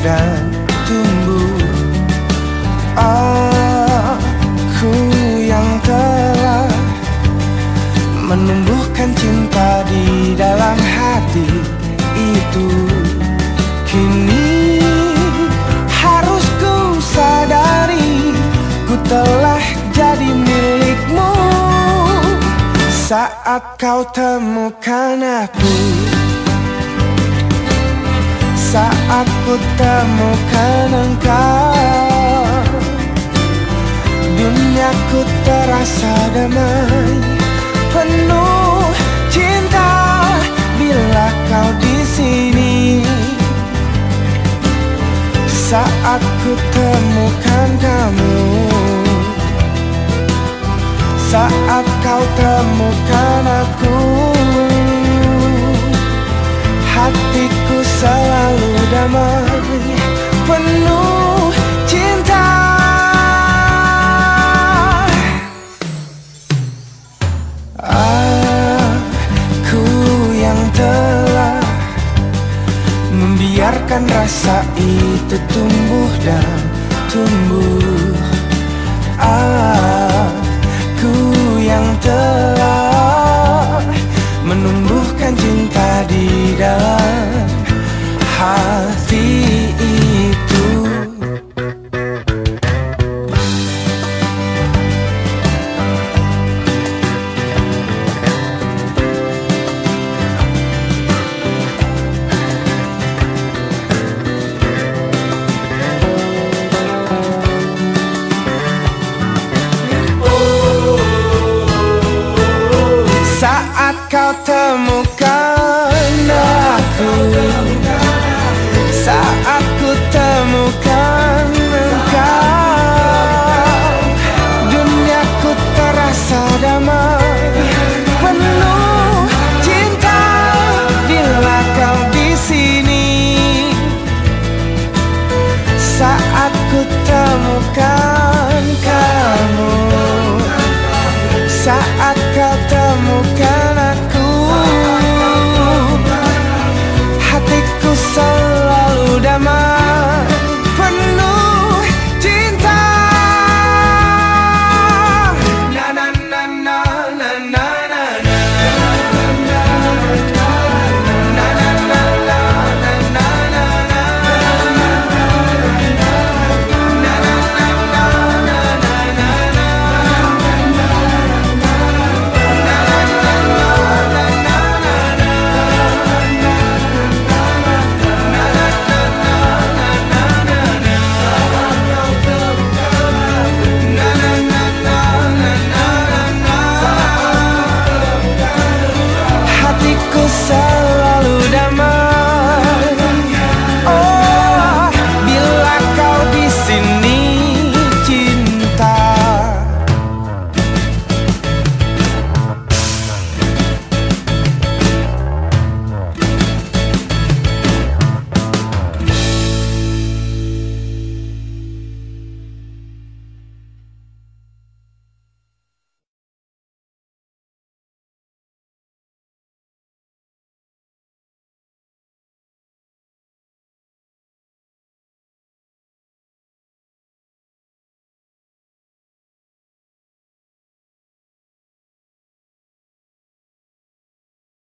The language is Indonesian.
dan tumbuh. Aku yang telah menumbuhkan cinta di dalam hati itu. Kini harus ku sadari ku telah jadi milikmu. Saat kau temukan aku saat ku temukan engkau. Duniaku terasa damai Penuh cinta. Bila kau di sini Saat ku temukan kamu. Saat kau temukan aku Membiarkan rasa itu tumbuh dan tumbuh. Aku temukan aku. Saat ku temukan engkau Duniaku terasa damai. Penuh cinta Bila kau di sini. Saat ku temukan kamu Saat kau temukan llama.